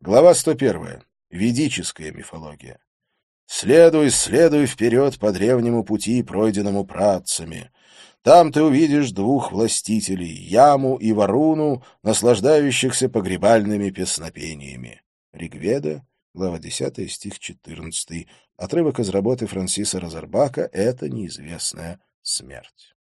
Глава 101. Ведическая мифология. «Следуй, следуй вперед по древнему пути, пройденному працами. Там ты увидишь двух властителей, Яму и Варуну, наслаждающихся погребальными песнопениями». Ригведа, глава 10, стих 14. Отрывок из работы Франсиса Розарбака «Это неизвестная смерть».